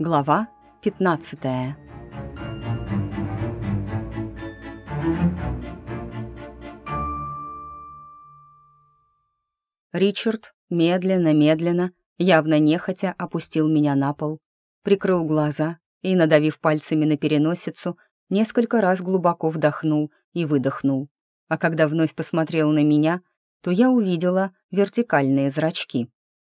Глава 15 Ричард медленно-медленно, явно нехотя, опустил меня на пол, прикрыл глаза и, надавив пальцами на переносицу, несколько раз глубоко вдохнул и выдохнул. А когда вновь посмотрел на меня, то я увидела вертикальные зрачки.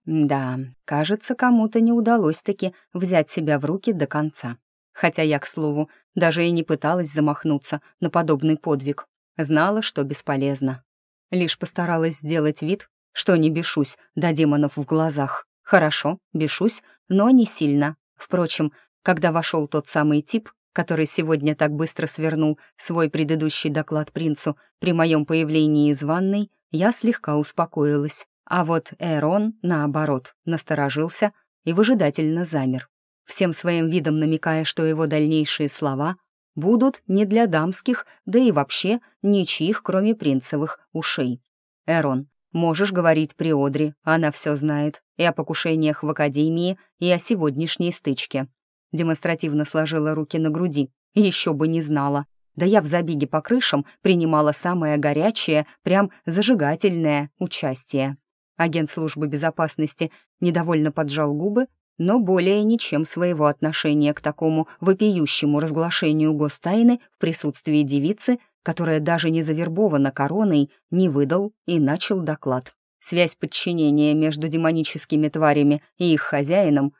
Да, кажется, кому-то не удалось таки взять себя в руки до конца. Хотя я, к слову, даже и не пыталась замахнуться на подобный подвиг. Знала, что бесполезно. Лишь постаралась сделать вид, что не бешусь до демонов в глазах. Хорошо, бешусь, но не сильно. Впрочем, когда вошел тот самый тип, который сегодня так быстро свернул свой предыдущий доклад принцу при моем появлении из ванной, я слегка успокоилась. А вот Эрон, наоборот, насторожился и выжидательно замер, всем своим видом намекая, что его дальнейшие слова будут не для дамских, да и вообще ничьих, кроме принцевых, ушей. «Эрон, можешь говорить при Одри, она все знает, и о покушениях в Академии, и о сегодняшней стычке». Демонстративно сложила руки на груди, еще бы не знала. Да я в забеге по крышам принимала самое горячее, прям зажигательное участие. Агент службы безопасности недовольно поджал губы, но более ничем своего отношения к такому вопиющему разглашению гостайны в присутствии девицы, которая даже не завербована короной, не выдал и начал доклад. Связь подчинения между демоническими тварями и их хозяином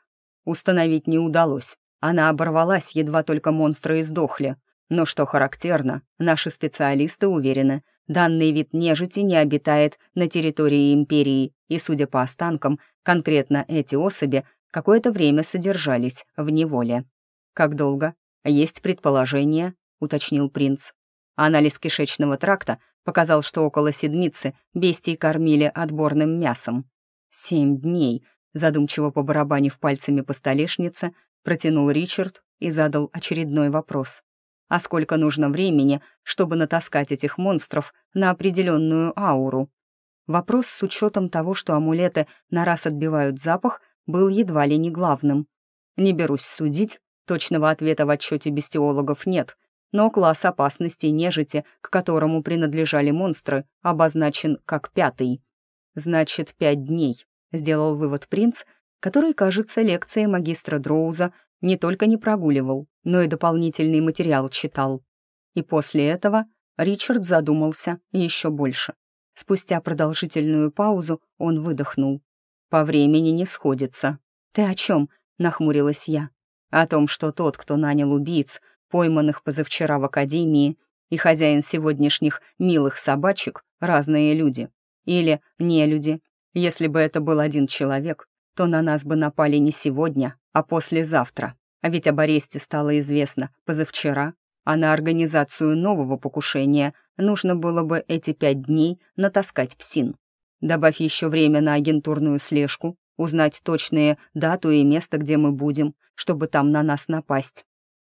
установить не удалось. Она оборвалась, едва только монстры издохли. Но что характерно, наши специалисты уверены, Данный вид нежити не обитает на территории Империи, и, судя по останкам, конкретно эти особи какое-то время содержались в неволе. «Как долго?» «Есть предположение», — уточнил принц. Анализ кишечного тракта показал, что около седмицы бестий кормили отборным мясом. «Семь дней», — задумчиво побарабанив пальцами по столешнице, протянул Ричард и задал очередной вопрос а сколько нужно времени, чтобы натаскать этих монстров на определенную ауру. Вопрос с учетом того, что амулеты на раз отбивают запах, был едва ли не главным. Не берусь судить, точного ответа в отчете бестиологов нет, но класс опасности нежити, к которому принадлежали монстры, обозначен как пятый. Значит, пять дней, сделал вывод принц, который, кажется, лекции магистра Дроуза не только не прогуливал, но и дополнительный материал читал. И после этого Ричард задумался еще больше. Спустя продолжительную паузу он выдохнул. «По времени не сходится». «Ты о чем?» — нахмурилась я. «О том, что тот, кто нанял убийц, пойманных позавчера в академии, и хозяин сегодняшних милых собачек — разные люди. Или не люди. Если бы это был один человек, то на нас бы напали не сегодня, а послезавтра. А ведь об аресте стало известно позавчера, а на организацию нового покушения нужно было бы эти пять дней натаскать псин. Добавь еще время на агентурную слежку, узнать точные дату и место, где мы будем, чтобы там на нас напасть.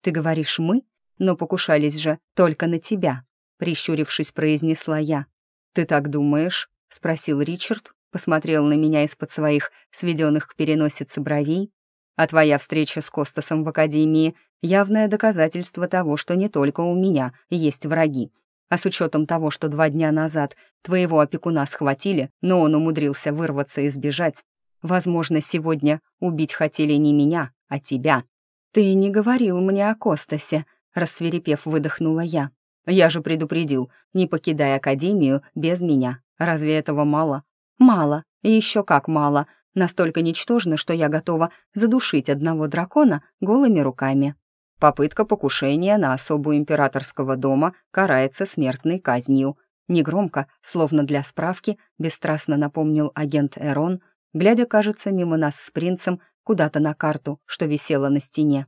Ты говоришь «мы», но покушались же только на тебя, прищурившись, произнесла я. «Ты так думаешь?» — спросил Ричард, посмотрел на меня из-под своих сведенных к переносице бровей. «А твоя встреча с Костасом в Академии — явное доказательство того, что не только у меня есть враги. А с учетом того, что два дня назад твоего опекуна схватили, но он умудрился вырваться и сбежать, возможно, сегодня убить хотели не меня, а тебя». «Ты не говорил мне о Костасе», — рассверепев, выдохнула я. «Я же предупредил, не покидай Академию без меня. Разве этого мало? Мало, еще как мало, настолько ничтожно, что я готова задушить одного дракона голыми руками. Попытка покушения на особу императорского дома карается смертной казнью. Негромко, словно для справки, бесстрастно напомнил агент Эрон, глядя, кажется, мимо нас с принцем куда-то на карту, что висела на стене.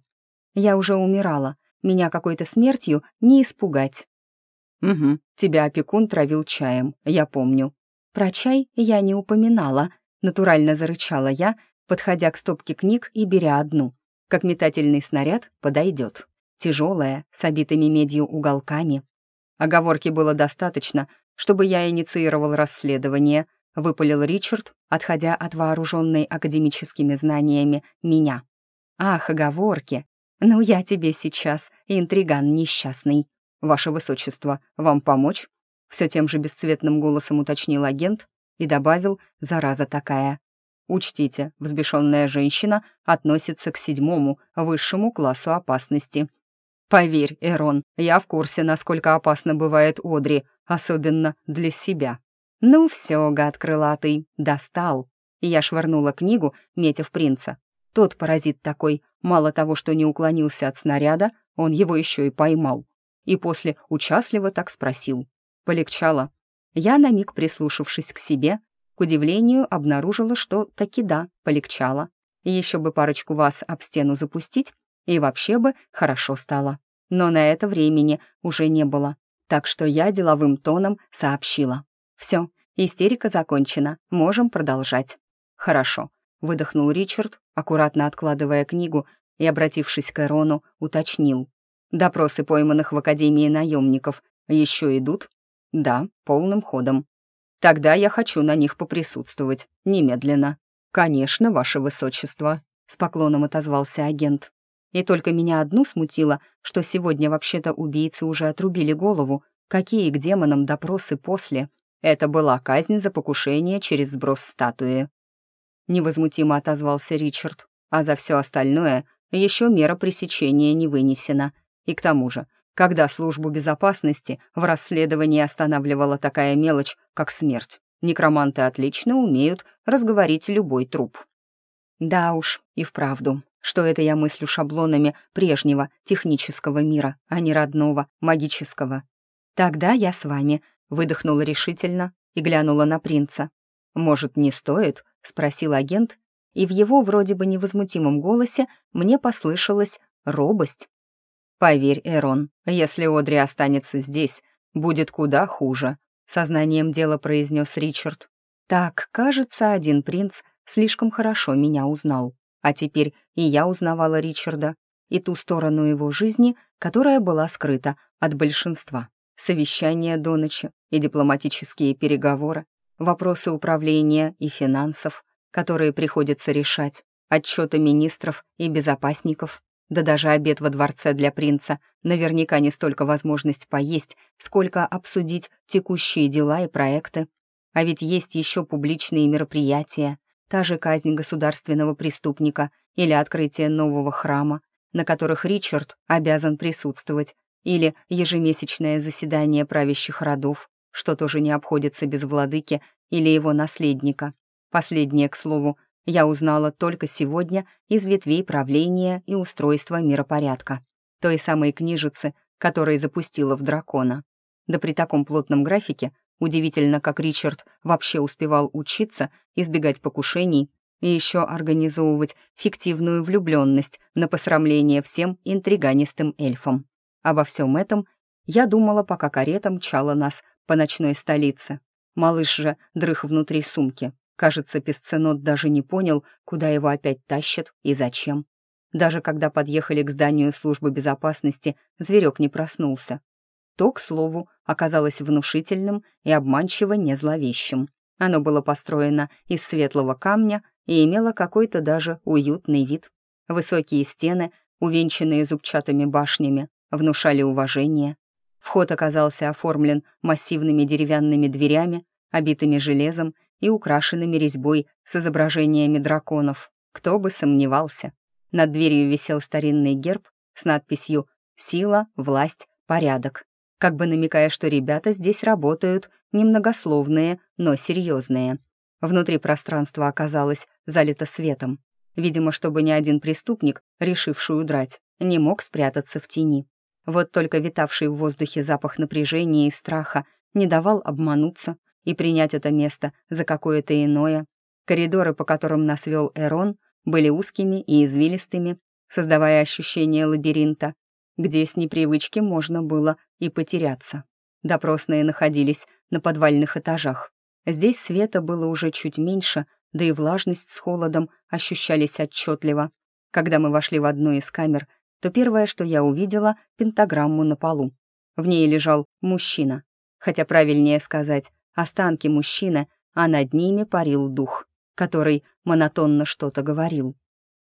Я уже умирала, меня какой-то смертью не испугать. «Угу, тебя опекун травил чаем, я помню», про чай я не упоминала, натурально зарычала я, подходя к стопке книг и беря одну. Как метательный снаряд подойдет. Тяжелая, с обитыми медью уголками. Оговорки было достаточно, чтобы я инициировал расследование, выпалил Ричард, отходя от вооруженной академическими знаниями меня. «Ах, оговорки! Ну, я тебе сейчас, интриган несчастный. Ваше Высочество, вам помочь?» Все тем же бесцветным голосом уточнил агент и добавил «зараза такая». Учтите, взбешенная женщина относится к седьмому, высшему классу опасности. Поверь, Эрон, я в курсе, насколько опасно бывает Одри, особенно для себя. Ну все, гад крылатый, достал. Я швырнула книгу, метя в принца. Тот паразит такой, мало того, что не уклонился от снаряда, он его еще и поймал. И после участливо так спросил. Полегчало. Я, на миг прислушавшись к себе, к удивлению, обнаружила, что таки да, полегчало. Еще бы парочку вас об стену запустить, и вообще бы хорошо стало. Но на это времени уже не было. Так что я деловым тоном сообщила. Все, истерика закончена, можем продолжать. Хорошо, выдохнул Ричард, аккуратно откладывая книгу и, обратившись к Эрону, уточнил. Допросы пойманных в Академии наемников еще идут? Да, полным ходом. Тогда я хочу на них поприсутствовать, немедленно. Конечно, ваше высочество, с поклоном отозвался агент. И только меня одну смутило, что сегодня вообще-то убийцы уже отрубили голову. Какие к демонам допросы после? Это была казнь за покушение через сброс статуи. Невозмутимо отозвался Ричард. А за все остальное еще мера пресечения не вынесена. И к тому же, когда службу безопасности в расследовании останавливала такая мелочь, как смерть. Некроманты отлично умеют разговорить любой труп. Да уж, и вправду, что это я мыслю шаблонами прежнего технического мира, а не родного, магического. Тогда я с вами, выдохнула решительно и глянула на принца. «Может, не стоит?» — спросил агент, и в его вроде бы невозмутимом голосе мне послышалась робость. «Поверь, Эрон, если Одри останется здесь, будет куда хуже», — сознанием дела произнес Ричард. «Так, кажется, один принц слишком хорошо меня узнал. А теперь и я узнавала Ричарда, и ту сторону его жизни, которая была скрыта от большинства. Совещания до ночи и дипломатические переговоры, вопросы управления и финансов, которые приходится решать, отчеты министров и безопасников, да даже обед во дворце для принца наверняка не столько возможность поесть, сколько обсудить текущие дела и проекты. А ведь есть еще публичные мероприятия, та же казнь государственного преступника или открытие нового храма, на которых Ричард обязан присутствовать, или ежемесячное заседание правящих родов, что тоже не обходится без владыки или его наследника. Последнее, к слову, я узнала только сегодня из ветвей правления и устройства миропорядка, той самой книжицы, которая запустила в дракона. Да при таком плотном графике удивительно, как Ричард вообще успевал учиться, избегать покушений и еще организовывать фиктивную влюбленность на посрамление всем интриганистым эльфам. Обо всем этом я думала, пока карета мчала нас по ночной столице. Малыш же дрых внутри сумки, Кажется, Песценот даже не понял, куда его опять тащат и зачем. Даже когда подъехали к зданию службы безопасности, зверек не проснулся. То, к слову, оказалось внушительным и обманчиво не зловещим. Оно было построено из светлого камня и имело какой-то даже уютный вид. Высокие стены, увенчанные зубчатыми башнями, внушали уважение. Вход оказался оформлен массивными деревянными дверями, обитыми железом и украшенными резьбой с изображениями драконов. Кто бы сомневался. Над дверью висел старинный герб с надписью «Сила, власть, порядок», как бы намекая, что ребята здесь работают немногословные, но серьезные. Внутри пространство оказалось залито светом. Видимо, чтобы ни один преступник, решивший удрать, не мог спрятаться в тени. Вот только витавший в воздухе запах напряжения и страха не давал обмануться и принять это место за какое-то иное. Коридоры, по которым нас вел Эрон, были узкими и извилистыми, создавая ощущение лабиринта, где с непривычки можно было и потеряться. Допросные находились на подвальных этажах. Здесь света было уже чуть меньше, да и влажность с холодом ощущались отчетливо. Когда мы вошли в одну из камер, то первое, что я увидела — пентаграмму на полу. В ней лежал мужчина, хотя правильнее сказать останки мужчины, а над ними парил дух, который монотонно что-то говорил.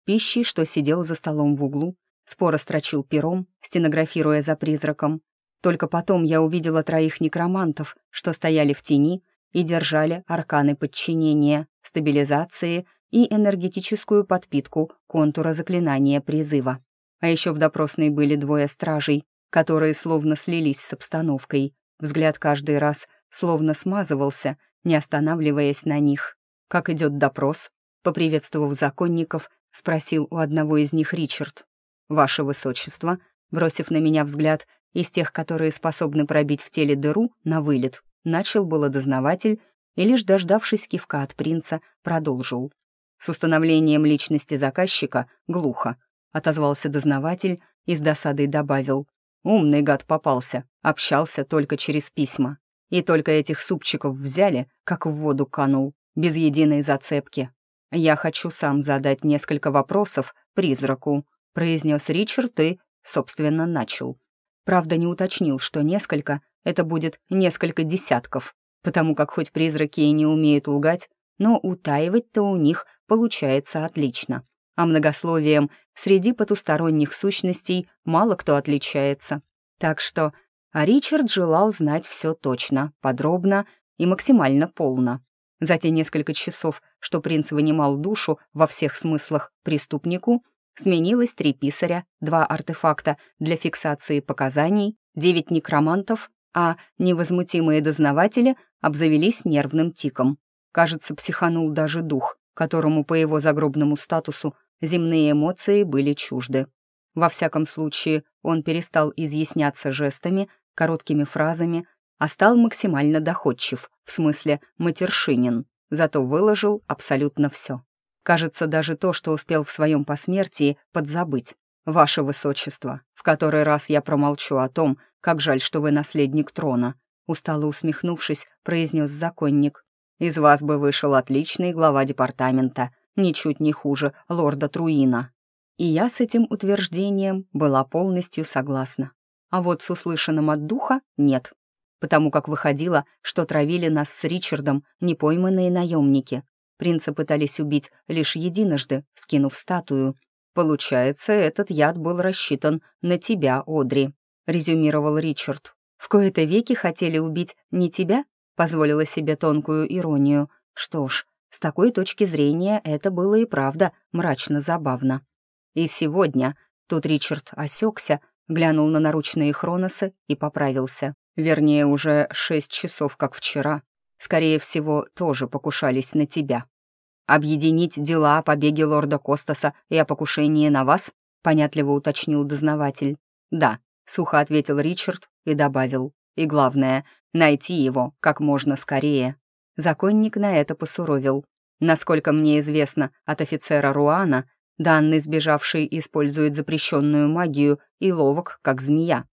пищей, что сидел за столом в углу, споро строчил пером, стенографируя за призраком. Только потом я увидела троих некромантов, что стояли в тени и держали арканы подчинения, стабилизации и энергетическую подпитку контура заклинания призыва. А еще в допросной были двое стражей, которые словно слились с обстановкой. Взгляд каждый раз словно смазывался, не останавливаясь на них. «Как идет допрос?» Поприветствовав законников, спросил у одного из них Ричард. «Ваше высочество», бросив на меня взгляд из тех, которые способны пробить в теле дыру, на вылет, начал было дознаватель и, лишь дождавшись кивка от принца, продолжил. С установлением личности заказчика глухо, отозвался дознаватель и с досадой добавил. Умный гад попался, общался только через письма. И только этих супчиков взяли, как в воду канул, без единой зацепки. «Я хочу сам задать несколько вопросов призраку», произнес Ричард и, собственно, начал. Правда, не уточнил, что несколько — это будет несколько десятков, потому как хоть призраки и не умеют лгать, но утаивать-то у них получается отлично. А многословием среди потусторонних сущностей мало кто отличается. Так что а Ричард желал знать все точно, подробно и максимально полно. За те несколько часов, что принц вынимал душу во всех смыслах преступнику, сменилось три писаря, два артефакта для фиксации показаний, девять некромантов, а невозмутимые дознаватели обзавелись нервным тиком. Кажется, психанул даже дух, которому по его загробному статусу земные эмоции были чужды. Во всяком случае, он перестал изъясняться жестами, короткими фразами, а стал максимально доходчив, в смысле матершинин, зато выложил абсолютно все. Кажется, даже то, что успел в своем посмертии подзабыть. «Ваше Высочество, в который раз я промолчу о том, как жаль, что вы наследник трона», устало усмехнувшись, произнес законник. Из вас бы вышел отличный глава департамента, ничуть не хуже лорда Труина». И я с этим утверждением была полностью согласна. А вот с услышанным от духа нет, потому как выходило, что травили нас с Ричардом непойманные наемники. Принца пытались убить лишь единожды, скинув статую. «Получается, этот яд был рассчитан на тебя, Одри», — резюмировал Ричард. «В кои-то веки хотели убить не тебя?» Позволила себе тонкую иронию. Что ж, с такой точки зрения это было и правда мрачно забавно. И сегодня тут Ричард осекся, глянул на наручные хроносы и поправился. Вернее, уже шесть часов, как вчера. Скорее всего, тоже покушались на тебя. «Объединить дела о побеге лорда Костаса и о покушении на вас?» — понятливо уточнил дознаватель. «Да», — сухо ответил Ричард и добавил. «И главное, Найти его как можно скорее. Законник на это посуровил. Насколько мне известно от офицера Руана, данный сбежавший использует запрещенную магию и ловок, как змея.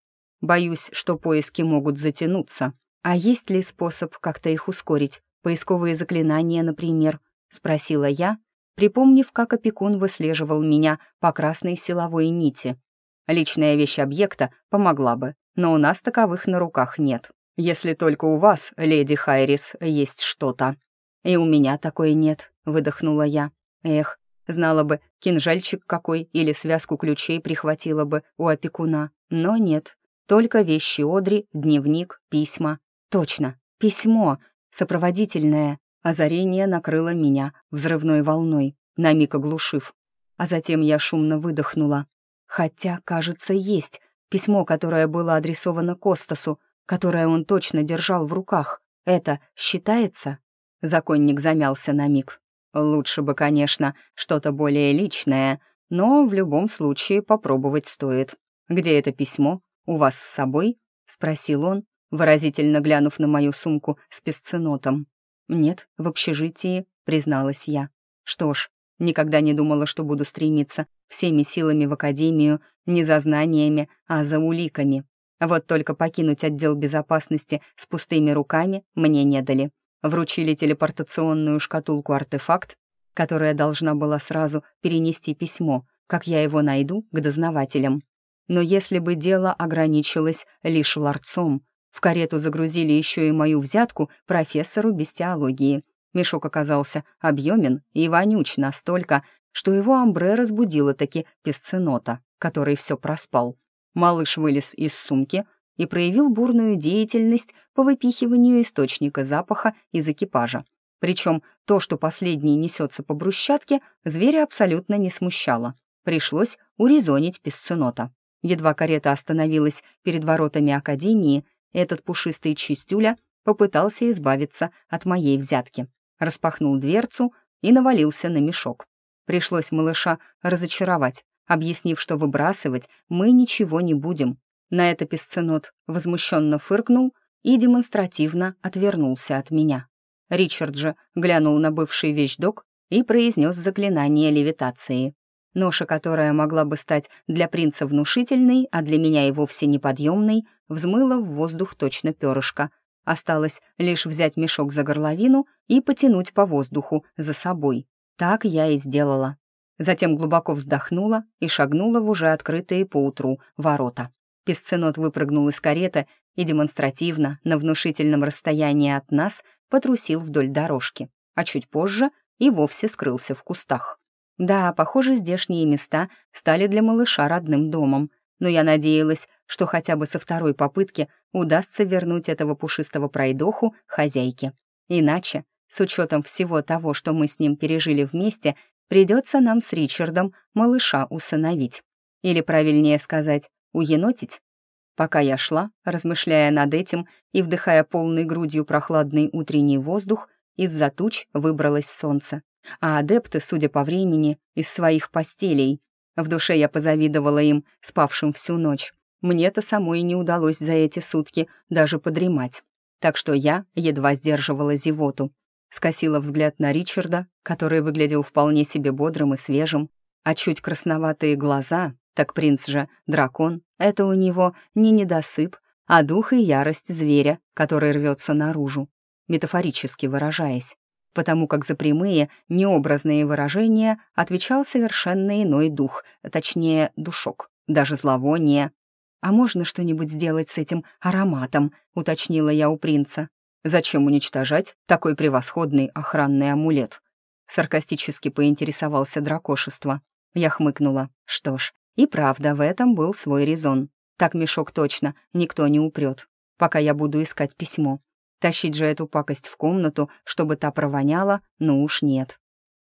Боюсь, что поиски могут затянуться. А есть ли способ как-то их ускорить? Поисковые заклинания, например? Спросила я, припомнив, как опекун выслеживал меня по красной силовой нити. Личная вещь объекта помогла бы, но у нас таковых на руках нет. Если только у вас, леди Хайрис, есть что-то. И у меня такой нет, выдохнула я. Эх, знала бы, кинжальчик какой или связку ключей прихватила бы у опекуна. Но нет, только вещи Одри, дневник, письма. Точно, письмо, сопроводительное. Озарение накрыло меня взрывной волной, на миг оглушив. А затем я шумно выдохнула. Хотя, кажется, есть письмо, которое было адресовано Костасу, которое он точно держал в руках. Это считается?» Законник замялся на миг. «Лучше бы, конечно, что-то более личное, но в любом случае попробовать стоит. Где это письмо? У вас с собой?» — спросил он, выразительно глянув на мою сумку с песценотом. «Нет, в общежитии», — призналась я. «Что ж, никогда не думала, что буду стремиться всеми силами в академию, не за знаниями, а за уликами. Вот только покинуть отдел безопасности с пустыми руками мне не дали. Вручили телепортационную шкатулку-артефакт, которая должна была сразу перенести письмо, как я его найду, к дознавателям. Но если бы дело ограничилось лишь ларцом, в карету загрузили еще и мою взятку профессору бестиологии. Мешок оказался объемен и вонюч настолько, что его амбре разбудило таки песценота, который все проспал. Малыш вылез из сумки и проявил бурную деятельность по выпихиванию источника запаха из экипажа. Причем то, что последний несется по брусчатке, зверя абсолютно не смущало. Пришлось урезонить песценота. Едва карета остановилась перед воротами Академии, этот пушистый чистюля попытался избавиться от моей взятки. Распахнул дверцу и навалился на мешок. Пришлось малыша разочаровать, объяснив, что выбрасывать мы ничего не будем. На это песценот возмущенно фыркнул и демонстративно отвернулся от меня. Ричард же глянул на бывший вещдок и произнес заклинание левитации. Ноша, которая могла бы стать для принца внушительной, а для меня и вовсе неподъемной, взмыла в воздух точно перышко. Осталось лишь взять мешок за горловину и потянуть по воздуху за собой. Так я и сделала. Затем глубоко вздохнула и шагнула в уже открытые поутру ворота. Песценот выпрыгнул из кареты и демонстративно, на внушительном расстоянии от нас, потрусил вдоль дорожки, а чуть позже и вовсе скрылся в кустах. Да, похоже, здешние места стали для малыша родным домом, но я надеялась, что хотя бы со второй попытки удастся вернуть этого пушистого пройдоху хозяйке. Иначе, с учетом всего того, что мы с ним пережили вместе, придется нам с Ричардом малыша усыновить. Или, правильнее сказать, уенотить. Пока я шла, размышляя над этим и вдыхая полной грудью прохладный утренний воздух, из-за туч выбралось солнце а адепты, судя по времени, из своих постелей. В душе я позавидовала им, спавшим всю ночь. Мне-то самой не удалось за эти сутки даже подремать. Так что я едва сдерживала зевоту. Скосила взгляд на Ричарда, который выглядел вполне себе бодрым и свежим, а чуть красноватые глаза, так принц же, дракон, это у него не недосып, а дух и ярость зверя, который рвется наружу, метафорически выражаясь потому как за прямые, необразные выражения отвечал совершенно иной дух, точнее, душок, даже зловоние. «А можно что-нибудь сделать с этим ароматом?» — уточнила я у принца. «Зачем уничтожать такой превосходный охранный амулет?» Саркастически поинтересовался дракошество. Я хмыкнула. Что ж, и правда, в этом был свой резон. Так мешок точно никто не упрет, пока я буду искать письмо. Тащить же эту пакость в комнату, чтобы та провоняла, ну уж нет.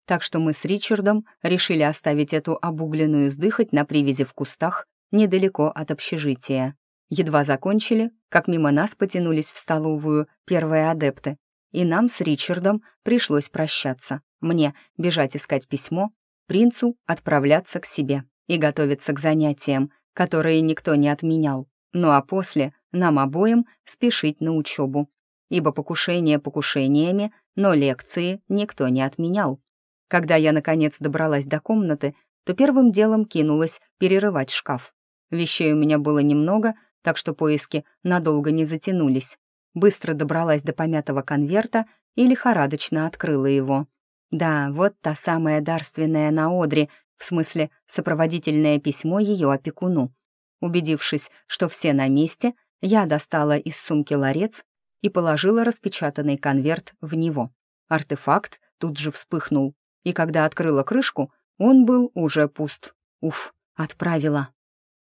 Так что мы с Ричардом решили оставить эту обугленную сдыхать на привязи в кустах недалеко от общежития. Едва закончили, как мимо нас потянулись в столовую первые адепты, и нам с Ричардом пришлось прощаться. Мне бежать искать письмо, принцу отправляться к себе и готовиться к занятиям, которые никто не отменял. Ну а после нам обоим спешить на учебу ибо покушение покушениями, но лекции никто не отменял. Когда я, наконец, добралась до комнаты, то первым делом кинулась перерывать шкаф. Вещей у меня было немного, так что поиски надолго не затянулись. Быстро добралась до помятого конверта и лихорадочно открыла его. Да, вот та самая дарственная на Одре, в смысле сопроводительное письмо ее опекуну. Убедившись, что все на месте, я достала из сумки ларец и положила распечатанный конверт в него. Артефакт тут же вспыхнул, и когда открыла крышку, он был уже пуст. Уф, отправила.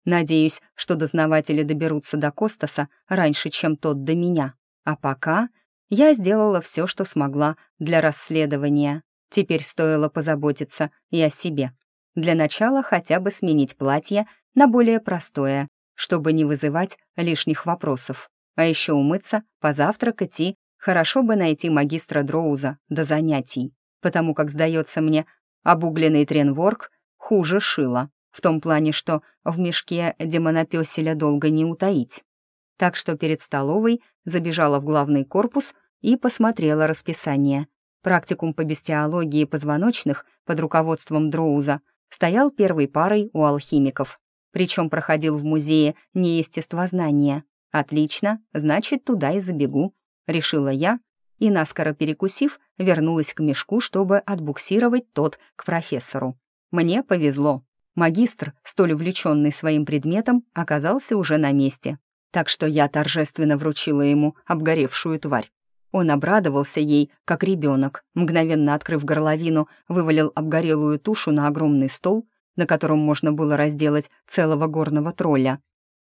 Надеюсь, что дознаватели доберутся до Костаса раньше, чем тот до меня. А пока я сделала все, что смогла для расследования. Теперь стоило позаботиться и о себе. Для начала хотя бы сменить платье на более простое, чтобы не вызывать лишних вопросов. А еще умыться, позавтракать и хорошо бы найти магистра Дроуза до занятий, потому как, сдается мне, обугленный тренворк хуже шила, в том плане, что в мешке демонопёселя долго не утаить. Так что перед столовой забежала в главный корпус и посмотрела расписание. Практикум по бестиологии позвоночных под руководством Дроуза стоял первой парой у алхимиков, причем проходил в музее неестествознания. «Отлично, значит, туда и забегу», — решила я, и, наскоро перекусив, вернулась к мешку, чтобы отбуксировать тот к профессору. Мне повезло. Магистр, столь увлеченный своим предметом, оказался уже на месте, так что я торжественно вручила ему обгоревшую тварь. Он обрадовался ей, как ребенок, мгновенно открыв горловину, вывалил обгорелую тушу на огромный стол, на котором можно было разделать целого горного тролля.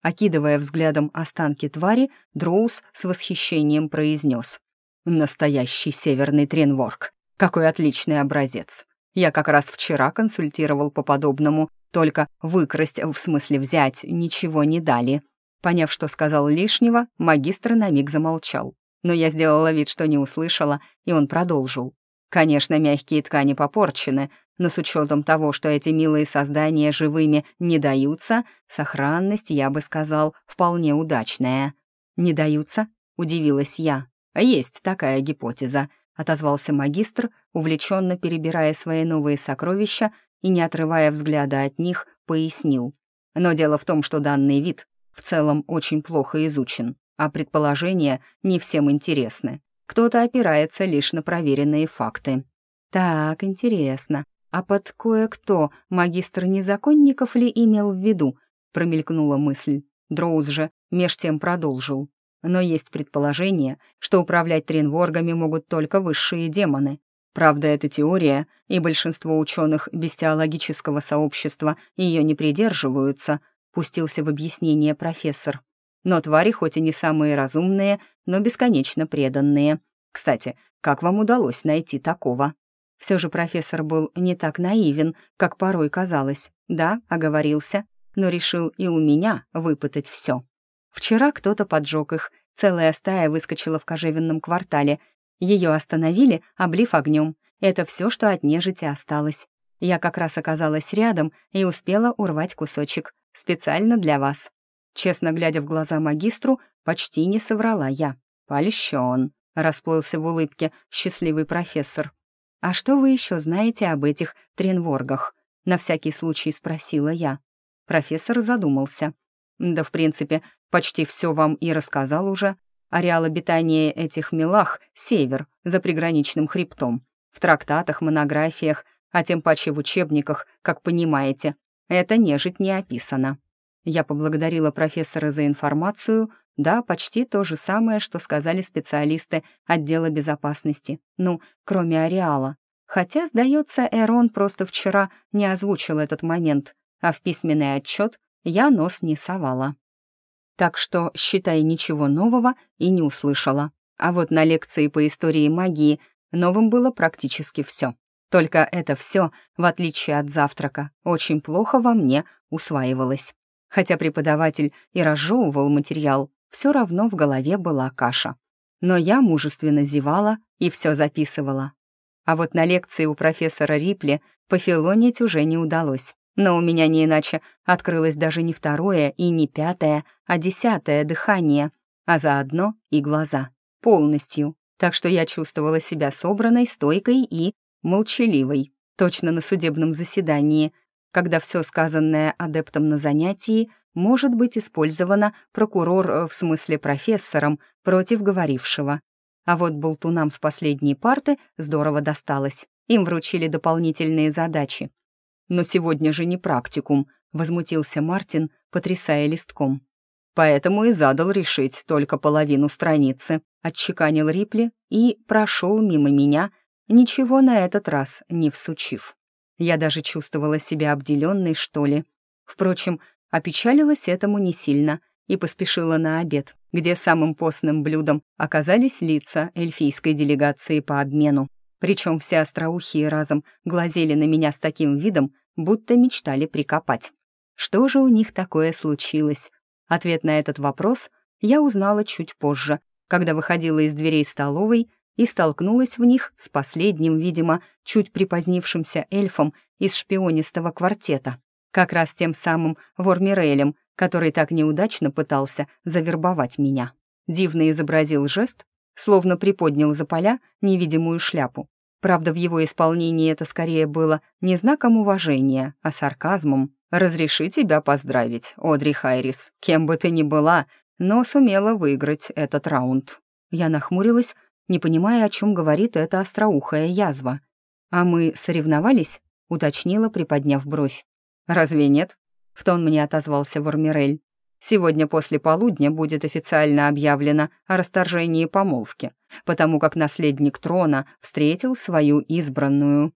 Окидывая взглядом останки твари, Дроус с восхищением произнес. «Настоящий северный тренворк. Какой отличный образец. Я как раз вчера консультировал по подобному, только выкрасть, в смысле взять, ничего не дали». Поняв, что сказал лишнего, магистр на миг замолчал. Но я сделала вид, что не услышала, и он продолжил. Конечно, мягкие ткани попорчены, но с учетом того, что эти милые создания живыми не даются, сохранность, я бы сказал, вполне удачная. «Не даются?» — удивилась я. «Есть такая гипотеза», — отозвался магистр, увлеченно перебирая свои новые сокровища и, не отрывая взгляда от них, пояснил. «Но дело в том, что данный вид в целом очень плохо изучен а предположения не всем интересны. Кто-то опирается лишь на проверенные факты. Так, интересно. А под кое-кто магистр незаконников ли имел в виду? Промелькнула мысль. Дроуз же меж тем продолжил. Но есть предположение, что управлять тренворгами могут только высшие демоны. Правда, это теория, и большинство ученых бестиологического сообщества ее не придерживаются, пустился в объяснение профессор. Но твари хоть и не самые разумные, но бесконечно преданные. Кстати, как вам удалось найти такого? Все же профессор был не так наивен, как порой казалось. Да, оговорился, но решил и у меня выпытать все. Вчера кто-то поджег их, целая стая выскочила в кожевенном квартале. Ее остановили, облив огнем. Это все, что от нежити осталось. Я как раз оказалась рядом и успела урвать кусочек. Специально для вас. Честно глядя в глаза магистру, почти не соврала я. «Польщен», — расплылся в улыбке счастливый профессор. «А что вы еще знаете об этих тренворгах?» — на всякий случай спросила я. Профессор задумался. «Да, в принципе, почти все вам и рассказал уже. Ареал обитания этих милах — север, за приграничным хребтом. В трактатах, монографиях, а тем паче в учебниках, как понимаете. Это нежить не описано. Я поблагодарила профессора за информацию. Да, почти то же самое, что сказали специалисты отдела безопасности. Ну, кроме ареала. Хотя, сдается, Эрон просто вчера не озвучил этот момент, а в письменный отчет я нос не совала. Так что, считай, ничего нового и не услышала. А вот на лекции по истории магии новым было практически все. Только это все, в отличие от завтрака, очень плохо во мне усваивалось. Хотя преподаватель и разжевывал материал, все равно в голове была каша. Но я мужественно зевала и все записывала. А вот на лекции у профессора Рипли пофилонить уже не удалось. Но у меня не иначе открылось даже не второе и не пятое, а десятое дыхание, а заодно и глаза. Полностью. Так что я чувствовала себя собранной, стойкой и молчаливой. Точно на судебном заседании, когда все сказанное адептом на занятии может быть использовано прокурор, э, в смысле профессором, против говорившего. А вот болтунам с последней парты здорово досталось. Им вручили дополнительные задачи. «Но сегодня же не практикум», — возмутился Мартин, потрясая листком. «Поэтому и задал решить только половину страницы», — отчеканил Рипли и прошел мимо меня, ничего на этот раз не всучив. Я даже чувствовала себя обделенной, что ли. Впрочем, опечалилась этому не сильно и поспешила на обед, где самым постным блюдом оказались лица эльфийской делегации по обмену. Причем все остроухие разом глазели на меня с таким видом, будто мечтали прикопать. Что же у них такое случилось? Ответ на этот вопрос я узнала чуть позже, когда выходила из дверей столовой и столкнулась в них с последним, видимо, чуть припозднившимся эльфом из шпионистого квартета, как раз тем самым Вормирелем, который так неудачно пытался завербовать меня. Дивно изобразил жест, словно приподнял за поля невидимую шляпу. Правда, в его исполнении это скорее было не знаком уважения, а сарказмом. «Разреши тебя поздравить, Одри Хайрис, кем бы ты ни была, но сумела выиграть этот раунд». Я нахмурилась, не понимая, о чем говорит эта остроухая язва. «А мы соревновались?» — уточнила, приподняв бровь. «Разве нет?» — в тон мне отозвался Вормирель. Сегодня после полудня будет официально объявлено о расторжении помолвки, потому как наследник трона встретил свою избранную.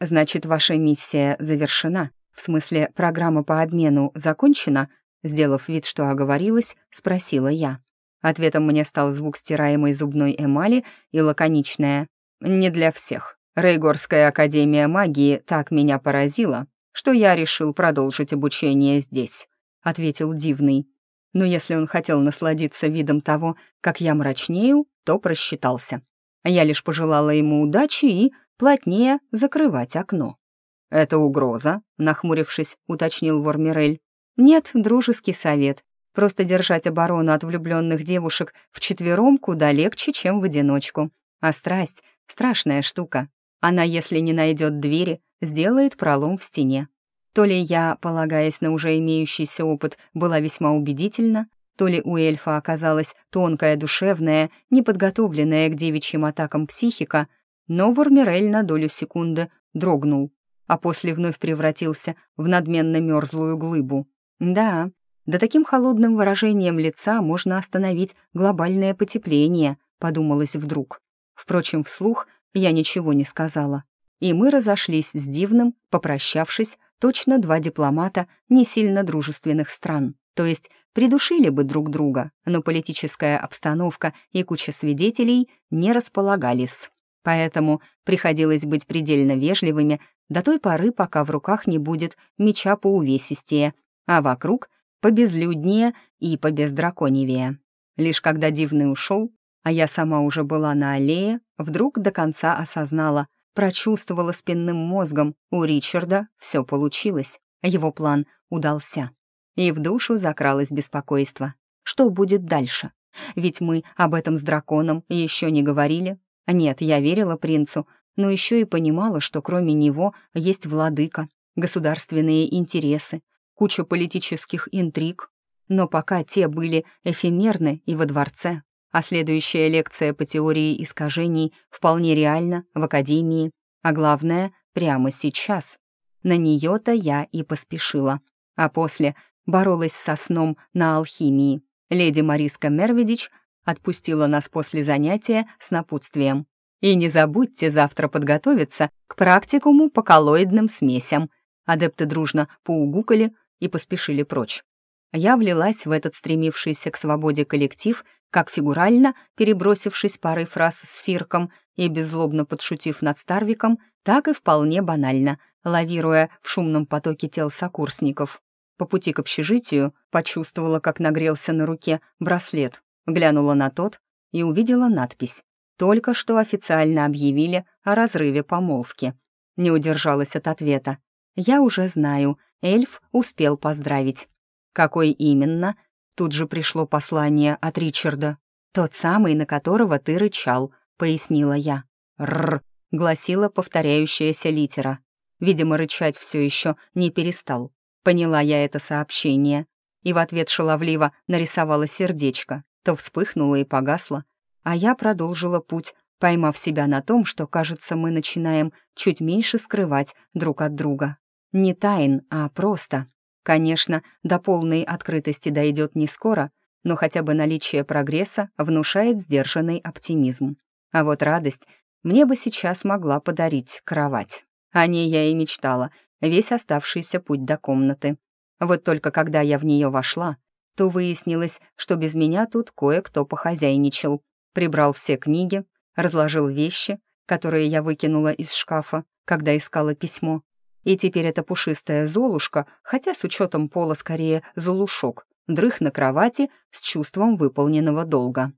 Значит, ваша миссия завершена? В смысле, программа по обмену закончена? Сделав вид, что оговорилась, спросила я. Ответом мне стал звук стираемой зубной эмали и лаконичное «Не для всех. Рейгорская академия магии так меня поразила, что я решил продолжить обучение здесь», — ответил Дивный. Но если он хотел насладиться видом того, как я мрачнею, то просчитался. Я лишь пожелала ему удачи и плотнее закрывать окно. «Это угроза?» — нахмурившись, уточнил Вормирель. «Нет, дружеский совет. Просто держать оборону от влюбленных девушек вчетвером куда легче, чем в одиночку. А страсть — страшная штука. Она, если не найдет двери, сделает пролом в стене. То ли я, полагаясь на уже имеющийся опыт, была весьма убедительна, то ли у эльфа оказалась тонкая, душевная, неподготовленная к девичьим атакам психика, но Вормирель на долю секунды дрогнул, а после вновь превратился в надменно мерзлую глыбу. Да, да таким холодным выражением лица можно остановить глобальное потепление, подумалось вдруг. Впрочем, вслух я ничего не сказала. И мы разошлись с Дивным, попрощавшись, точно два дипломата не сильно дружественных стран. То есть придушили бы друг друга, но политическая обстановка и куча свидетелей не располагались. Поэтому приходилось быть предельно вежливыми до той поры, пока в руках не будет меча поувесистее, а вокруг побезлюднее и побездраконевее. Лишь когда Дивный ушел, а я сама уже была на аллее, вдруг до конца осознала, прочувствовала спинным мозгом, у Ричарда все получилось, его план удался. И в душу закралось беспокойство. Что будет дальше? Ведь мы об этом с драконом еще не говорили. Нет, я верила принцу, но еще и понимала, что кроме него есть владыка, государственные интересы, куча политических интриг. Но пока те были эфемерны и во дворце, а следующая лекция по теории искажений вполне реальна в Академии, а главное, прямо сейчас. На нее-то я и поспешила, а после боролась со сном на алхимии. Леди Мариска Мерведич отпустила нас после занятия с напутствием. И не забудьте завтра подготовиться к практикуму по коллоидным смесям. Адепты дружно поугукали и поспешили прочь я влилась в этот стремившийся к свободе коллектив, как фигурально, перебросившись парой фраз с Фирком и беззлобно подшутив над Старвиком, так и вполне банально, лавируя в шумном потоке тел сокурсников. По пути к общежитию почувствовала, как нагрелся на руке браслет, глянула на тот и увидела надпись. Только что официально объявили о разрыве помолвки. Не удержалась от ответа. «Я уже знаю, эльф успел поздравить». «Какой именно?» Тут же пришло послание от Ричарда. «Тот самый, на которого ты рычал», — пояснила я. «Рррр», — гласила повторяющаяся литера. Видимо, рычать все еще не перестал. Поняла я это сообщение. И в ответ шаловливо нарисовала сердечко. То вспыхнуло и погасло. А я продолжила путь, поймав себя на том, что, кажется, мы начинаем чуть меньше скрывать друг от друга. Не тайн, а просто Конечно, до полной открытости дойдет не скоро, но хотя бы наличие прогресса внушает сдержанный оптимизм. А вот радость мне бы сейчас могла подарить кровать. О ней я и мечтала, весь оставшийся путь до комнаты. Вот только когда я в нее вошла, то выяснилось, что без меня тут кое-кто похозяйничал. Прибрал все книги, разложил вещи, которые я выкинула из шкафа, когда искала письмо, и теперь эта пушистая золушка, хотя с учетом пола скорее золушок, дрых на кровати с чувством выполненного долга.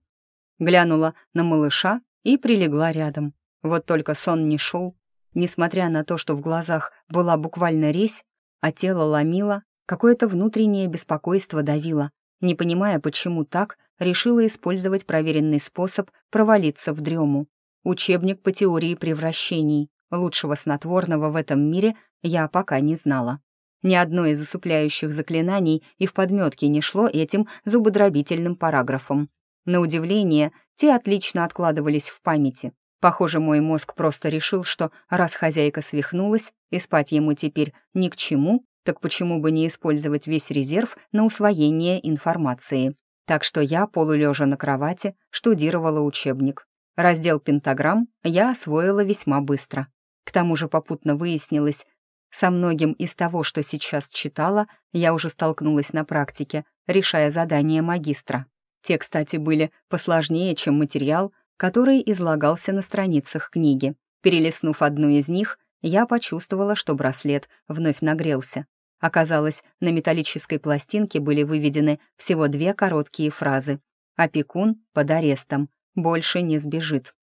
Глянула на малыша и прилегла рядом. Вот только сон не шел. Несмотря на то, что в глазах была буквально резь, а тело ломило, какое-то внутреннее беспокойство давило. Не понимая, почему так, решила использовать проверенный способ провалиться в дрему. Учебник по теории превращений. Лучшего снотворного в этом мире я пока не знала. Ни одно из усыпляющих заклинаний и в подметке не шло этим зубодробительным параграфом. На удивление, те отлично откладывались в памяти. Похоже, мой мозг просто решил, что раз хозяйка свихнулась, и спать ему теперь ни к чему, так почему бы не использовать весь резерв на усвоение информации? Так что я, полулежа на кровати, штудировала учебник. Раздел пентаграмм я освоила весьма быстро. К тому же попутно выяснилось, со многим из того, что сейчас читала, я уже столкнулась на практике, решая задания магистра. Те, кстати, были посложнее, чем материал, который излагался на страницах книги. Перелистнув одну из них, я почувствовала, что браслет вновь нагрелся. Оказалось, на металлической пластинке были выведены всего две короткие фразы. «Опекун под арестом. Больше не сбежит».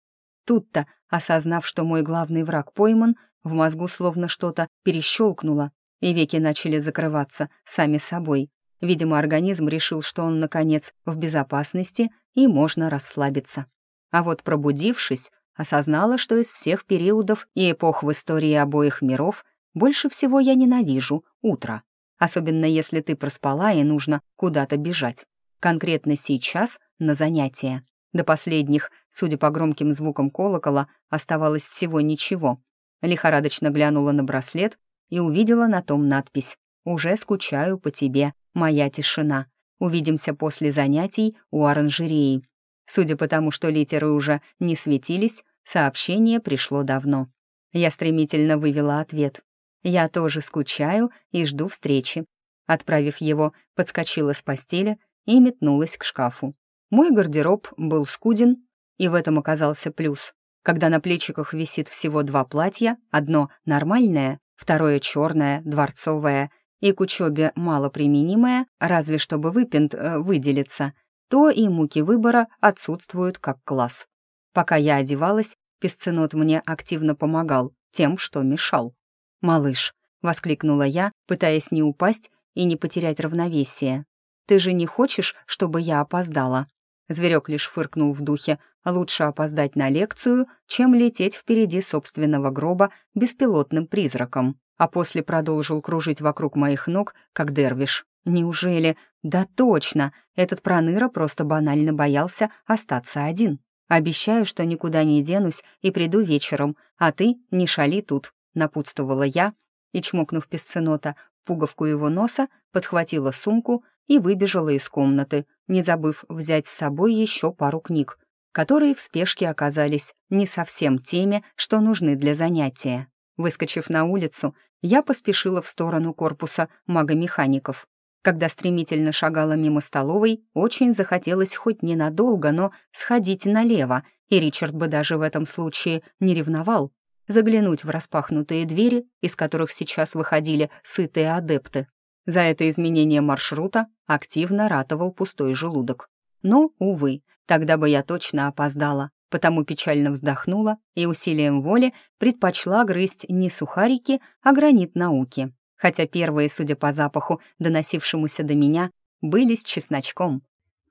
Тут-то, осознав, что мой главный враг пойман, в мозгу словно что-то перещелкнуло, и веки начали закрываться сами собой. Видимо, организм решил, что он, наконец, в безопасности и можно расслабиться. А вот пробудившись, осознала, что из всех периодов и эпох в истории обоих миров больше всего я ненавижу утро. Особенно если ты проспала и нужно куда-то бежать. Конкретно сейчас на занятия. До последних, судя по громким звукам колокола, оставалось всего ничего. Лихорадочно глянула на браслет и увидела на том надпись «Уже скучаю по тебе, моя тишина. Увидимся после занятий у оранжереи». Судя по тому, что литеры уже не светились, сообщение пришло давно. Я стремительно вывела ответ. «Я тоже скучаю и жду встречи». Отправив его, подскочила с постели и метнулась к шкафу. Мой гардероб был скуден, и в этом оказался плюс. Когда на плечиках висит всего два платья, одно нормальное, второе черное, дворцовое и к учебе малоприменимое, разве чтобы выпинт э, выделиться, то и муки выбора отсутствуют как класс. Пока я одевалась, песценот мне активно помогал тем, что мешал. «Малыш», — воскликнула я, пытаясь не упасть и не потерять равновесие. «Ты же не хочешь, чтобы я опоздала?» Зверек лишь фыркнул в духе. «Лучше опоздать на лекцию, чем лететь впереди собственного гроба беспилотным призраком» а после продолжил кружить вокруг моих ног, как дервиш. Неужели? Да точно! Этот проныра просто банально боялся остаться один. Обещаю, что никуда не денусь и приду вечером, а ты не шали тут, напутствовала я и, чмокнув песценота пуговку его носа, подхватила сумку и выбежала из комнаты, не забыв взять с собой еще пару книг, которые в спешке оказались не совсем теми, что нужны для занятия. Выскочив на улицу, я поспешила в сторону корпуса магомехаников. Когда стремительно шагала мимо столовой, очень захотелось хоть ненадолго, но сходить налево, и Ричард бы даже в этом случае не ревновал. Заглянуть в распахнутые двери, из которых сейчас выходили сытые адепты. За это изменение маршрута активно ратовал пустой желудок. Но, увы, тогда бы я точно опоздала потому печально вздохнула и усилием воли предпочла грызть не сухарики, а гранит науки. Хотя первые, судя по запаху, доносившемуся до меня, были с чесночком.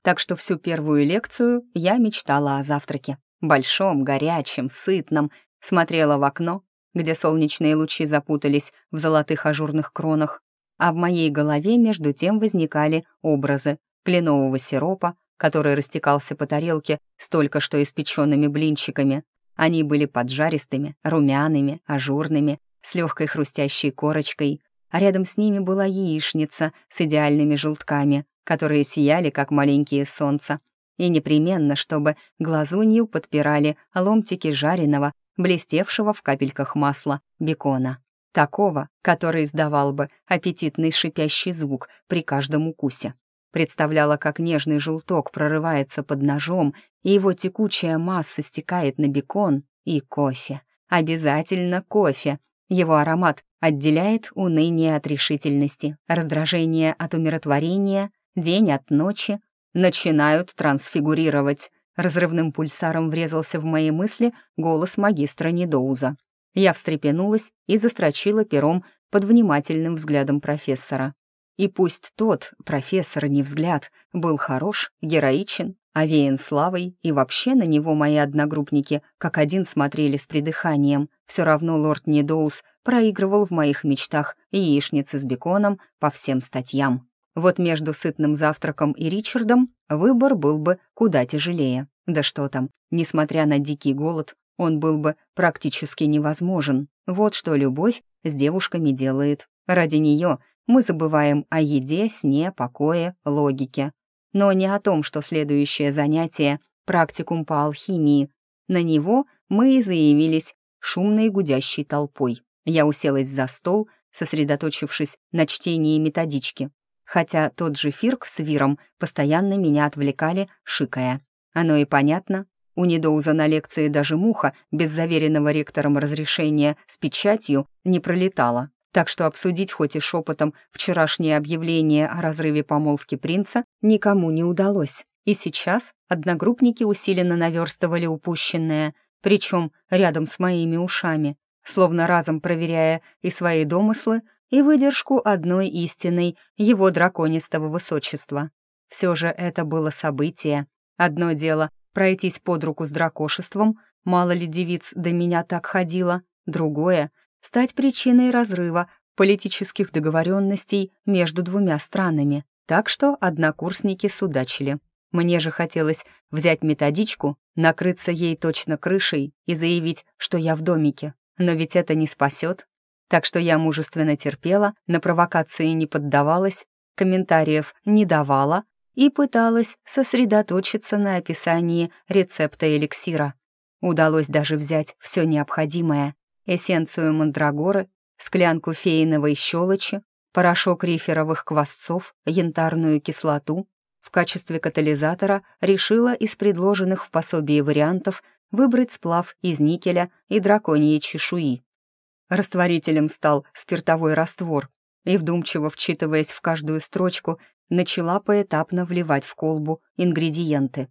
Так что всю первую лекцию я мечтала о завтраке. Большом, горячем, сытном. Смотрела в окно, где солнечные лучи запутались в золотых ажурных кронах, а в моей голове между тем возникали образы кленового сиропа, который растекался по тарелке с только что испеченными блинчиками. Они были поджаристыми, румяными, ажурными, с легкой хрустящей корочкой, а рядом с ними была яичница с идеальными желтками, которые сияли, как маленькие солнца. И непременно, чтобы глазунью подпирали ломтики жареного, блестевшего в капельках масла, бекона. Такого, который издавал бы аппетитный шипящий звук при каждом укусе. Представляла, как нежный желток прорывается под ножом, и его текучая масса стекает на бекон и кофе. Обязательно кофе. Его аромат отделяет уныние от решительности, раздражение от умиротворения, день от ночи. Начинают трансфигурировать. Разрывным пульсаром врезался в мои мысли голос магистра Недоуза. Я встрепенулась и застрочила пером под внимательным взглядом профессора. И пусть тот, профессор не взгляд, был хорош, героичен, овеян славой, и вообще на него мои одногруппники как один смотрели с придыханием, все равно лорд Недоус проигрывал в моих мечтах яичницы с беконом по всем статьям. Вот между сытным завтраком и Ричардом выбор был бы куда тяжелее. Да что там, несмотря на дикий голод, он был бы практически невозможен. Вот что любовь с девушками делает. Ради нее мы забываем о еде, сне, покое, логике. Но не о том, что следующее занятие — практикум по алхимии. На него мы и заявились шумной гудящей толпой. Я уселась за стол, сосредоточившись на чтении методички. Хотя тот же Фирк с Виром постоянно меня отвлекали, шикая. Оно и понятно. У Недоуза на лекции даже муха без заверенного ректором разрешения с печатью не пролетала. Так что обсудить хоть и шепотом вчерашнее объявление о разрыве помолвки принца никому не удалось. И сейчас одногруппники усиленно наверстывали упущенное, причем рядом с моими ушами, словно разом проверяя и свои домыслы, и выдержку одной истинной его драконистого высочества. Все же это было событие. Одно дело — пройтись под руку с дракошеством, мало ли девиц до меня так ходило, другое — стать причиной разрыва политических договоренностей между двумя странами, так что однокурсники судачили. Мне же хотелось взять методичку, накрыться ей точно крышей и заявить, что я в домике. Но ведь это не спасет. Так что я мужественно терпела, на провокации не поддавалась, комментариев не давала и пыталась сосредоточиться на описании рецепта эликсира. Удалось даже взять все необходимое — эссенцию мандрагоры, склянку фейновой щелочи, порошок риферовых квасцов, янтарную кислоту, в качестве катализатора решила из предложенных в пособии вариантов выбрать сплав из никеля и драконьей чешуи. Растворителем стал спиртовой раствор, и, вдумчиво вчитываясь в каждую строчку, начала поэтапно вливать в колбу ингредиенты.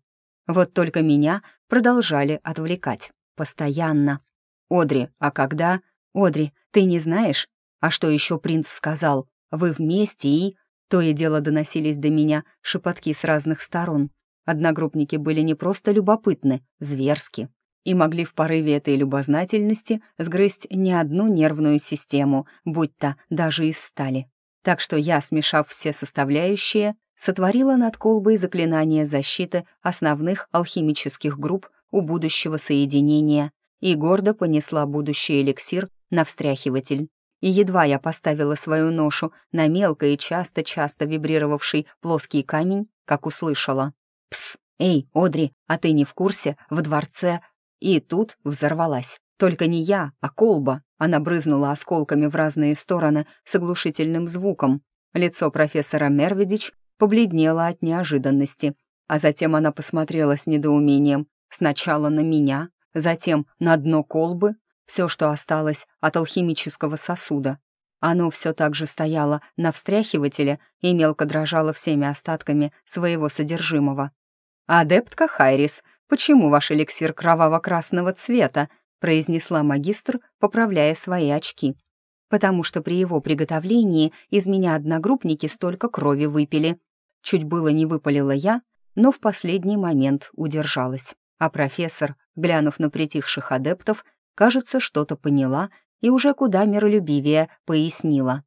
Вот только меня продолжали отвлекать. Постоянно. «Одри, а когда?» «Одри, ты не знаешь? А что еще принц сказал? Вы вместе и...» То и дело доносились до меня шепотки с разных сторон. Одногруппники были не просто любопытны, зверски. И могли в порыве этой любознательности сгрызть не одну нервную систему, будь то даже из стали. Так что я, смешав все составляющие, сотворила над колбой заклинание защиты основных алхимических групп у будущего соединения и гордо понесла будущий эликсир на встряхиватель и едва я поставила свою ношу на мелко и часто-часто вибрировавший плоский камень, как услышала. «Пс! Эй, Одри, а ты не в курсе? В дворце...» И тут взорвалась. Только не я, а колба. Она брызнула осколками в разные стороны с оглушительным звуком. Лицо профессора Мервидич побледнело от неожиданности, а затем она посмотрела с недоумением сначала на меня, затем на дно колбы, все, что осталось от алхимического сосуда. Оно все так же стояло на встряхивателе и мелко дрожало всеми остатками своего содержимого. «Адептка Хайрис, почему ваш эликсир кроваво-красного цвета?» Произнесла магистр, поправляя свои очки. «Потому что при его приготовлении из меня одногруппники столько крови выпили». Чуть было не выпалила я, но в последний момент удержалась. А профессор, глянув на притихших адептов, кажется, что-то поняла и уже куда миролюбивее пояснила.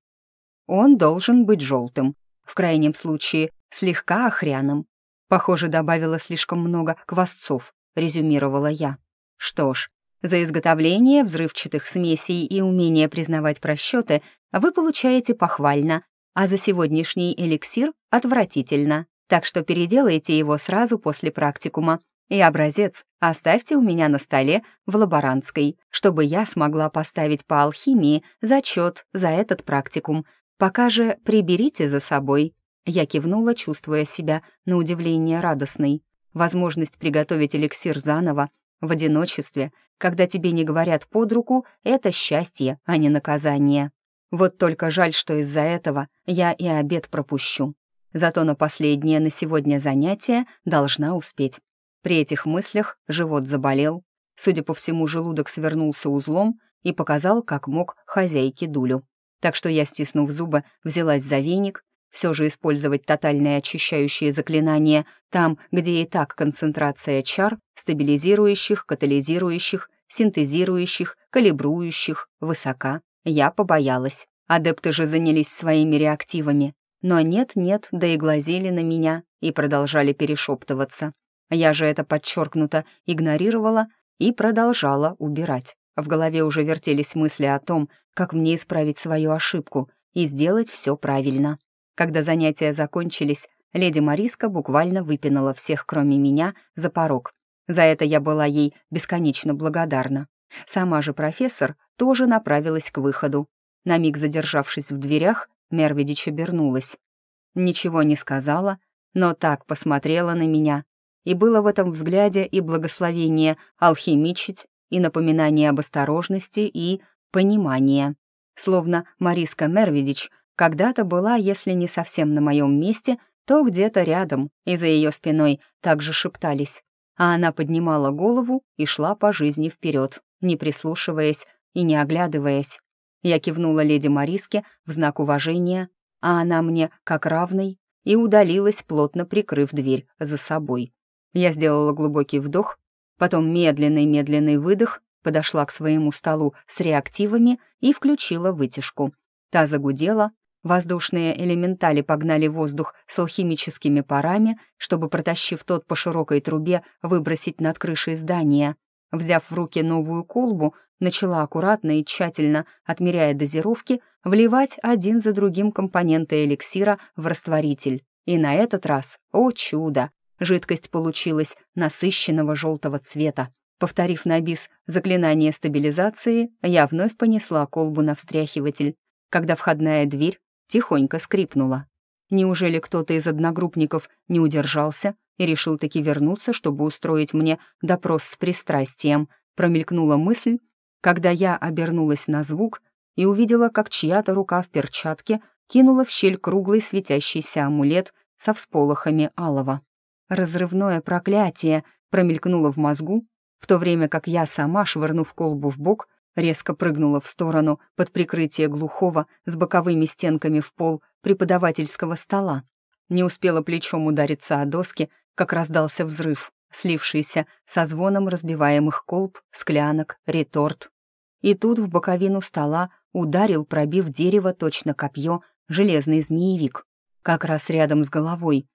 Он должен быть желтым, в крайнем случае слегка охряным. Похоже, добавила слишком много квасцов, резюмировала я. Что ж, за изготовление взрывчатых смесей и умение признавать просчеты вы получаете похвально, а за сегодняшний эликсир — отвратительно. Так что переделайте его сразу после практикума. И образец оставьте у меня на столе в лаборантской, чтобы я смогла поставить по алхимии зачет за этот практикум. Пока же приберите за собой». Я кивнула, чувствуя себя на удивление радостной. Возможность приготовить эликсир заново, в одиночестве, когда тебе не говорят под руку, это счастье, а не наказание. Вот только жаль, что из-за этого я и обед пропущу. Зато на последнее на сегодня занятие должна успеть. При этих мыслях живот заболел. Судя по всему, желудок свернулся узлом и показал, как мог, хозяйке Дулю. Так что я, стиснув зубы, взялась за веник. Все же использовать тотальные очищающие заклинания там, где и так концентрация чар, стабилизирующих, катализирующих, синтезирующих, калибрующих, высока, я побоялась. Адепты же занялись своими реактивами. Но нет-нет, да и глазели на меня и продолжали перешептываться. Я же это подчеркнуто игнорировала и продолжала убирать. В голове уже вертелись мысли о том, как мне исправить свою ошибку, и сделать все правильно. Когда занятия закончились, леди Мариска буквально выпинала всех, кроме меня, за порог. За это я была ей бесконечно благодарна. Сама же профессор тоже направилась к выходу. На миг задержавшись в дверях, Мерведич обернулась. Ничего не сказала, но так посмотрела на меня. И было в этом взгляде и благословение алхимичить, и напоминание об осторожности, и понимание. Словно Мариска Мерведич когда-то была, если не совсем на моем месте, то где-то рядом, и за ее спиной также шептались. А она поднимала голову и шла по жизни вперед, не прислушиваясь и не оглядываясь. Я кивнула леди Мариске в знак уважения, а она мне как равной и удалилась, плотно прикрыв дверь за собой. Я сделала глубокий вдох, потом медленный-медленный выдох, подошла к своему столу с реактивами и включила вытяжку. Та загудела, воздушные элементали погнали воздух с алхимическими парами, чтобы, протащив тот по широкой трубе, выбросить над крышей здания. Взяв в руки новую колбу, начала аккуратно и тщательно, отмеряя дозировки, вливать один за другим компоненты эликсира в растворитель. И на этот раз, о чудо, жидкость получилась насыщенного желтого цвета. Повторив на бис заклинание стабилизации, я вновь понесла колбу на встряхиватель, когда входная дверь тихонько скрипнула. Неужели кто-то из одногруппников не удержался и решил таки вернуться, чтобы устроить мне допрос с пристрастием? Промелькнула мысль, когда я обернулась на звук и увидела, как чья-то рука в перчатке кинула в щель круглый светящийся амулет со всполохами алого. Разрывное проклятие промелькнуло в мозгу, в то время как я сама, швырнув колбу в бок, резко прыгнула в сторону под прикрытие глухого с боковыми стенками в пол преподавательского стола. Не успела плечом удариться о доски, как раздался взрыв, слившийся со звоном разбиваемых колб, склянок, реторт. И тут в боковину стола ударил, пробив дерево точно копье, железный змеевик, как раз рядом с головой.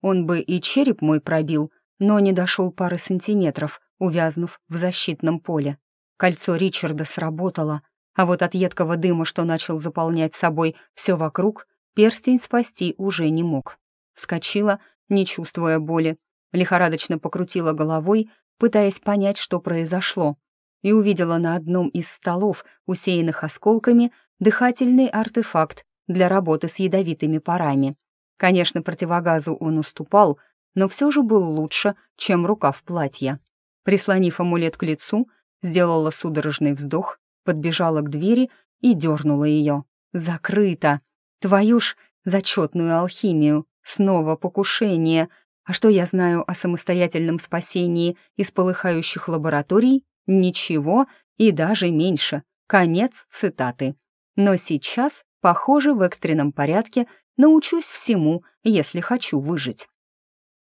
Он бы и череп мой пробил, но не дошел пары сантиметров, увязнув в защитном поле. Кольцо Ричарда сработало, а вот от едкого дыма, что начал заполнять собой все вокруг, перстень спасти уже не мог. Вскочила, не чувствуя боли, лихорадочно покрутила головой, пытаясь понять, что произошло, и увидела на одном из столов, усеянных осколками, дыхательный артефакт для работы с ядовитыми парами. Конечно, противогазу он уступал, но все же был лучше, чем рука в платье. Прислонив амулет к лицу, сделала судорожный вздох, подбежала к двери и дернула ее. «Закрыто! Твою ж зачетную алхимию! Снова покушение! А что я знаю о самостоятельном спасении из полыхающих лабораторий? Ничего и даже меньше. Конец цитаты. Но сейчас, похоже, в экстренном порядке научусь всему, если хочу выжить.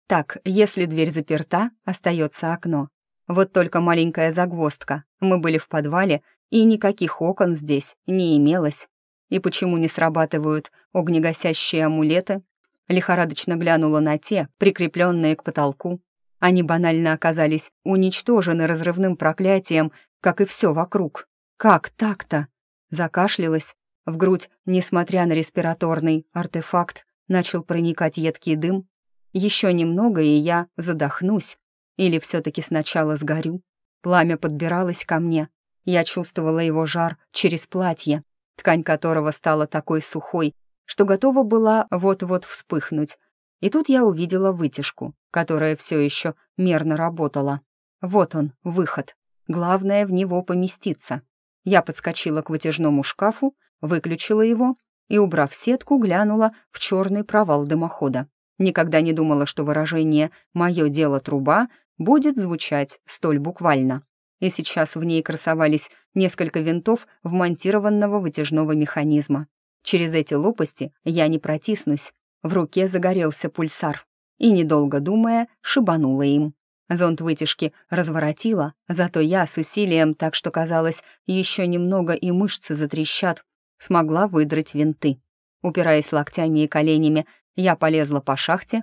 Так, если дверь заперта, остается окно. Вот только маленькая загвоздка. Мы были в подвале, и никаких окон здесь не имелось. И почему не срабатывают огнегасящие амулеты? Лихорадочно глянула на те, прикрепленные к потолку. Они банально оказались уничтожены разрывным проклятием, как и все вокруг. Как так-то? Закашлялась. В грудь, несмотря на респираторный артефакт, начал проникать едкий дым. Еще немного, и я задохнусь. Или все-таки сначала сгорю? Пламя подбиралось ко мне. Я чувствовала его жар через платье, ткань которого стала такой сухой, что готова была вот-вот вспыхнуть. И тут я увидела вытяжку, которая все еще мерно работала. Вот он, выход. Главное в него поместиться. Я подскочила к вытяжному шкафу, выключила его и, убрав сетку, глянула в черный провал дымохода. Никогда не думала, что выражение «моё дело труба» будет звучать столь буквально. И сейчас в ней красовались несколько винтов вмонтированного вытяжного механизма. Через эти лопасти я не протиснусь. В руке загорелся пульсар. И, недолго думая, шибанула им. Зонт вытяжки разворотила, зато я с усилием, так что казалось, еще немного и мышцы затрещат, смогла выдрать винты. Упираясь локтями и коленями, я полезла по шахте,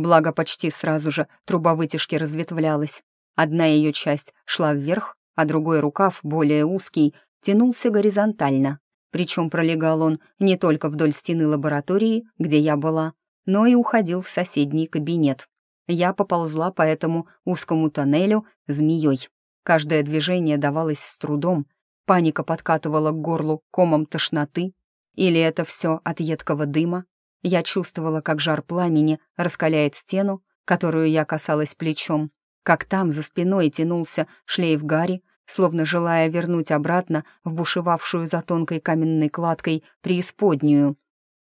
Благо, почти сразу же труба вытяжки разветвлялась. Одна ее часть шла вверх, а другой рукав, более узкий, тянулся горизонтально. причем пролегал он не только вдоль стены лаборатории, где я была, но и уходил в соседний кабинет. Я поползла по этому узкому тоннелю змеей. Каждое движение давалось с трудом, паника подкатывала к горлу комом тошноты, или это все от едкого дыма. Я чувствовала, как жар пламени раскаляет стену, которую я касалась плечом, как там за спиной тянулся шлейф Гарри, словно желая вернуть обратно в бушевавшую за тонкой каменной кладкой преисподнюю.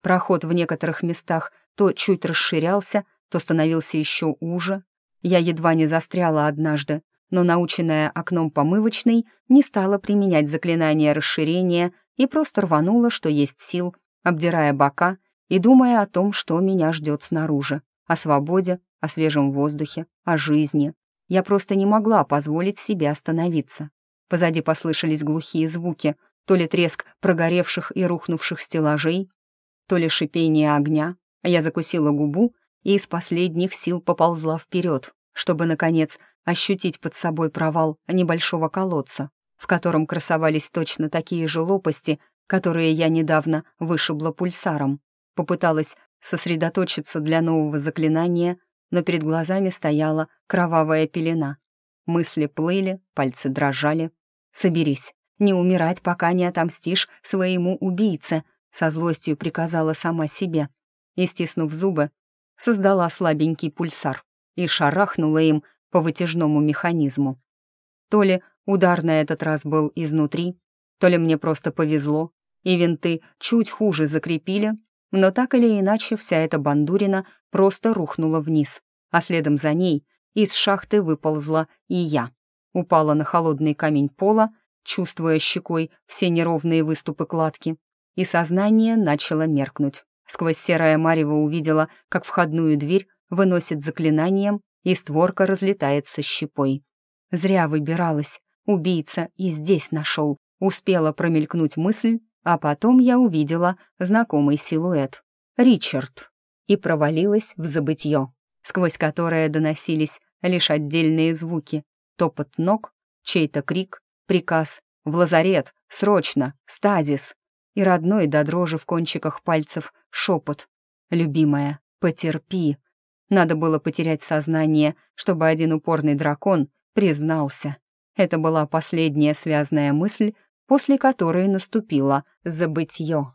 Проход в некоторых местах то чуть расширялся, то становился еще уже. Я едва не застряла однажды, но, наученная окном помывочной, не стала применять заклинание расширения и просто рванула, что есть сил, обдирая бока и думая о том, что меня ждет снаружи, о свободе, о свежем воздухе, о жизни. Я просто не могла позволить себе остановиться. Позади послышались глухие звуки, то ли треск прогоревших и рухнувших стеллажей, то ли шипение огня. Я закусила губу и из последних сил поползла вперед, чтобы, наконец, ощутить под собой провал небольшого колодца, в котором красовались точно такие же лопасти, которые я недавно вышибла пульсаром. Попыталась сосредоточиться для нового заклинания — но перед глазами стояла кровавая пелена. Мысли плыли, пальцы дрожали. «Соберись, не умирать, пока не отомстишь своему убийце», со злостью приказала сама себе. И, стиснув зубы, создала слабенький пульсар и шарахнула им по вытяжному механизму. То ли удар на этот раз был изнутри, то ли мне просто повезло, и винты чуть хуже закрепили, но так или иначе вся эта бандурина просто рухнула вниз, а следом за ней из шахты выползла и я. Упала на холодный камень пола, чувствуя щекой все неровные выступы кладки, и сознание начало меркнуть. Сквозь серое марево увидела, как входную дверь выносит заклинанием, и створка разлетается щепой. Зря выбиралась, убийца и здесь нашел. Успела промелькнуть мысль, а потом я увидела знакомый силуэт. Ричард. И провалилась в забытье, сквозь которое доносились лишь отдельные звуки. Топот ног, чей-то крик, приказ «В лазарет! Срочно! Стазис!» И родной до дрожи в кончиках пальцев шепот «Любимая, потерпи!» Надо было потерять сознание, чтобы один упорный дракон признался. Это была последняя связная мысль, после которой наступило забытье.